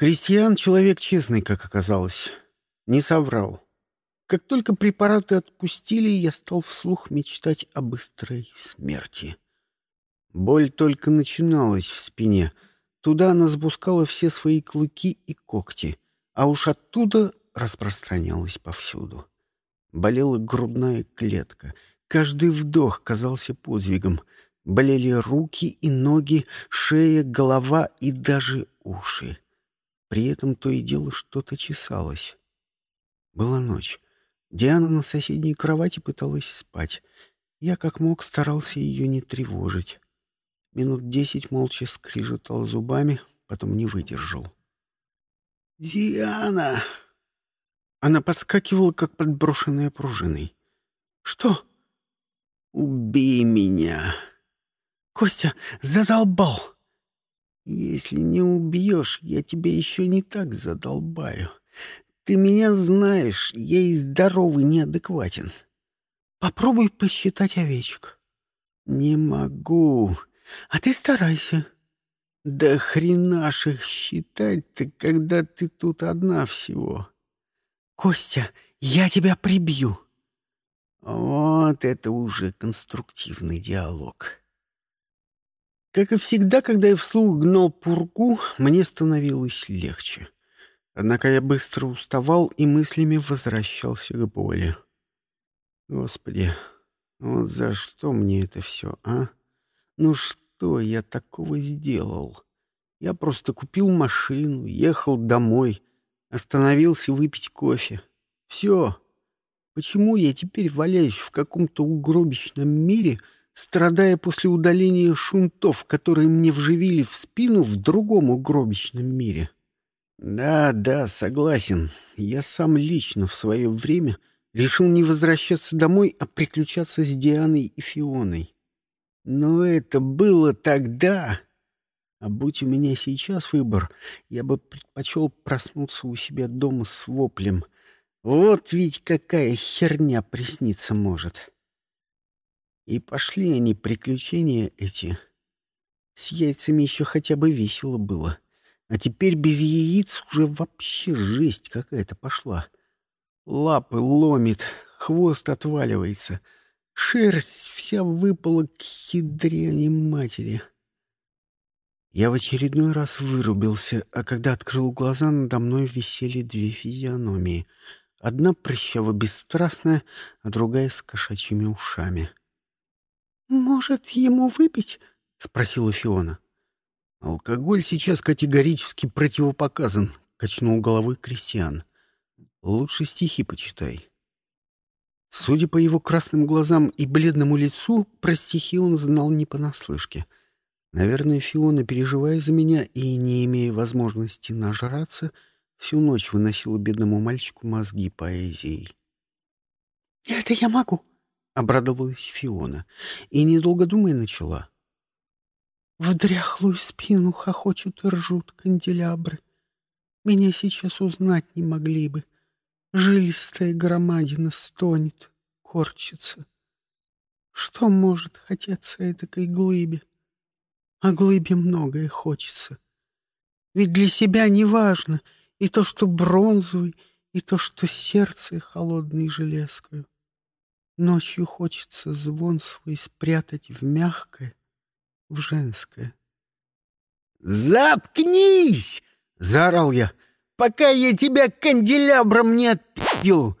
Крестьян — человек честный, как оказалось. Не соврал. Как только препараты отпустили, я стал вслух мечтать о быстрой смерти. Боль только начиналась в спине. Туда она спускала все свои клыки и когти, а уж оттуда распространялась повсюду. Болела грудная клетка. Каждый вдох казался подвигом. Болели руки и ноги, шея, голова и даже уши. При этом то и дело что-то чесалось. Была ночь. Диана на соседней кровати пыталась спать. Я как мог старался ее не тревожить. Минут десять молча скрижетал зубами, потом не выдержал. «Диана!» Она подскакивала, как подброшенная пружиной. «Что?» «Убей меня!» «Костя, задолбал!» «Если не убьешь, я тебя еще не так задолбаю. Ты меня знаешь, я и здоровый неадекватен. Попробуй посчитать овечек». «Не могу. А ты старайся». «Да хрена ж их считать-то, когда ты тут одна всего». «Костя, я тебя прибью!» Вот это уже конструктивный диалог. Как и всегда, когда я вслух гнал пургу, мне становилось легче. Однако я быстро уставал и мыслями возвращался к боли. Господи, вот за что мне это все, а? Ну что я такого сделал? Я просто купил машину, ехал домой, Остановился выпить кофе. Все. Почему я теперь валяюсь в каком-то угробищном мире, страдая после удаления шунтов, которые мне вживили в спину в другом угробищном мире? Да, да, согласен. Я сам лично в свое время решил не возвращаться домой, а приключаться с Дианой и Фионой. Но это было тогда, а будь у меня сейчас выбор, я бы предпочел проснуться у себя дома с воплем. Вот ведь какая херня присниться может. И пошли они, приключения эти. С яйцами еще хотя бы весело было. А теперь без яиц уже вообще жесть какая-то пошла. Лапы ломит, хвост отваливается. Шерсть вся выпала к хидрене матери. Я в очередной раз вырубился, а когда открыл глаза, надо мной висели две физиономии. Одна прыщаво-бесстрастная, а другая с кошачьими ушами. «Может, ему выпить?» — спросила Фиона. «Алкоголь сейчас категорически противопоказан», — качнул головой Кристиан. «Лучше стихи почитай». Судя по его красным глазам и бледному лицу, про стихи он знал не понаслышке — Наверное, Фиона, переживая за меня и не имея возможности нажраться, всю ночь выносила бедному мальчику мозги поэзией. «Это я могу», — обрадовалась Фиона, и, недолго думая, начала. «В дряхлую спину хохочут и ржут канделябры. Меня сейчас узнать не могли бы. Жилистая громадина стонет, корчится. Что может хотеться этой глыбе? А глыбе многое хочется. Ведь для себя не важно и то, что бронзовый, и то, что сердце холодной железкою. Ночью хочется звон свой спрятать в мягкое, в женское. «Заткнись!» — заорал я. «Пока я тебя канделябром не отпи***л!»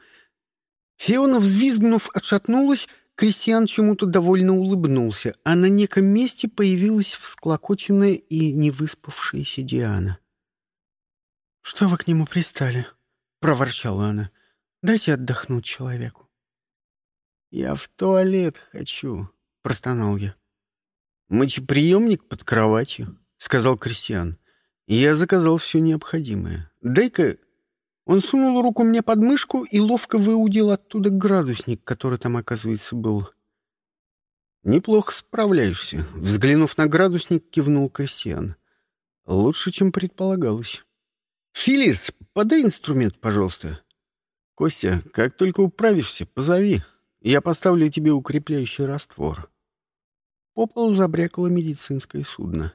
Фиона, взвизгнув, отшатнулась, Кристиан чему-то довольно улыбнулся, а на неком месте появилась всклокоченная и невыспавшаяся Диана. «Что вы к нему пристали?» — проворчала она. «Дайте отдохнуть человеку». «Я в туалет хочу», — простонал я. «Мочеприемник под кроватью», — сказал Кристиан. Я заказал все необходимое. Дай-ка он сунул руку мне под мышку и ловко выудил оттуда градусник, который там, оказывается, был. «Неплохо справляешься», — взглянув на градусник, кивнул Кристиан. «Лучше, чем предполагалось». «Филис, подай инструмент, пожалуйста». «Костя, как только управишься, позови. Я поставлю тебе укрепляющий раствор». По полу забрякало медицинское судно.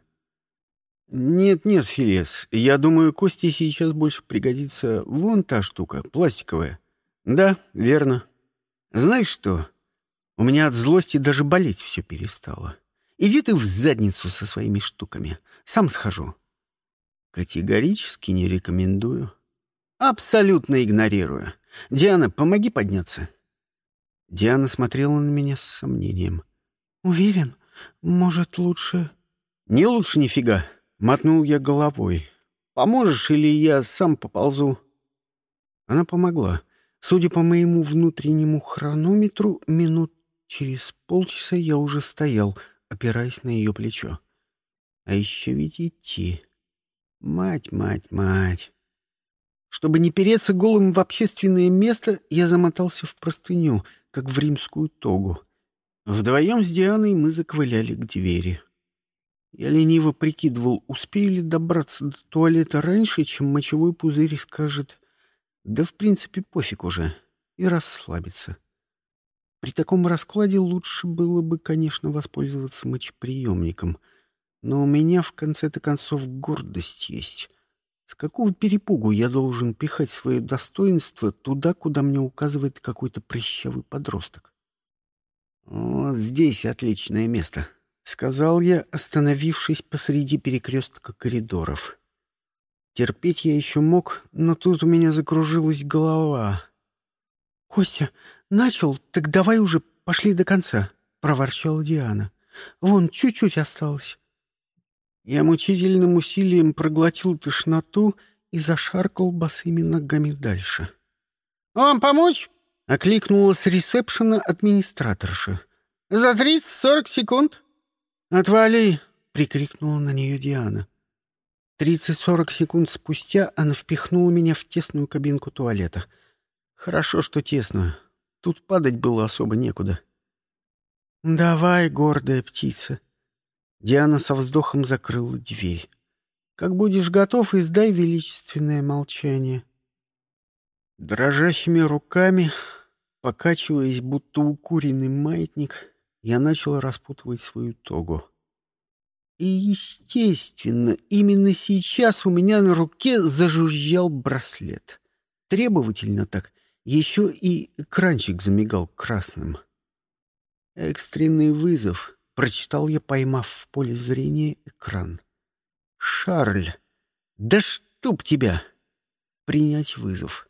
Нет-нет, Филес, я думаю, Кости сейчас больше пригодится вон та штука, пластиковая. Да, верно. Знаешь что? У меня от злости даже болеть все перестало. Иди ты в задницу со своими штуками. Сам схожу. Категорически не рекомендую. Абсолютно игнорирую. Диана, помоги подняться. Диана смотрела на меня с сомнением. Уверен? Может, лучше... Не лучше нифига. Мотнул я головой. Поможешь или я сам поползу? Она помогла. Судя по моему внутреннему хронометру, минут через полчаса я уже стоял, опираясь на ее плечо. А еще ведь идти. Мать, мать, мать. Чтобы не переться голым в общественное место, я замотался в простыню, как в римскую тогу. Вдвоем с Дианой мы заковыляли к двери. Я лениво прикидывал, успею ли добраться до туалета раньше, чем мочевой пузырь скажет «Да, в принципе, пофиг уже» и расслабиться. При таком раскладе лучше было бы, конечно, воспользоваться мочеприемником. Но у меня, в конце-то концов, гордость есть. С какого перепугу я должен пихать свое достоинство туда, куда мне указывает какой-то прыщавый подросток? Вот здесь отличное место, — сказал я, остановившись посреди перекрестка коридоров. Терпеть я еще мог, но тут у меня закружилась голова. — Костя, начал, так давай уже пошли до конца, — проворчала Диана. — Вон, чуть-чуть осталось. Я мучительным усилием проглотил тошноту и зашаркал босыми ногами дальше. «Вам помочь?» — окликнула с ресепшена администраторша. «За тридцать-сорок секунд». «Отвали!» — прикрикнула на нее Диана. Тридцать-сорок секунд спустя она впихнула меня в тесную кабинку туалета. Хорошо, что тесную. Тут падать было особо некуда. «Давай, гордая птица!» Диана со вздохом закрыла дверь. «Как будешь готов, издай величественное молчание». Дрожащими руками, покачиваясь, будто укуренный маятник, я начал распутывать свою тогу. И, естественно, именно сейчас у меня на руке зажужжал браслет. Требовательно так, еще и экранчик замигал красным. Экстренный вызов, прочитал я, поймав в поле зрения экран. «Шарль! Да чтоб тебя!» «Принять вызов».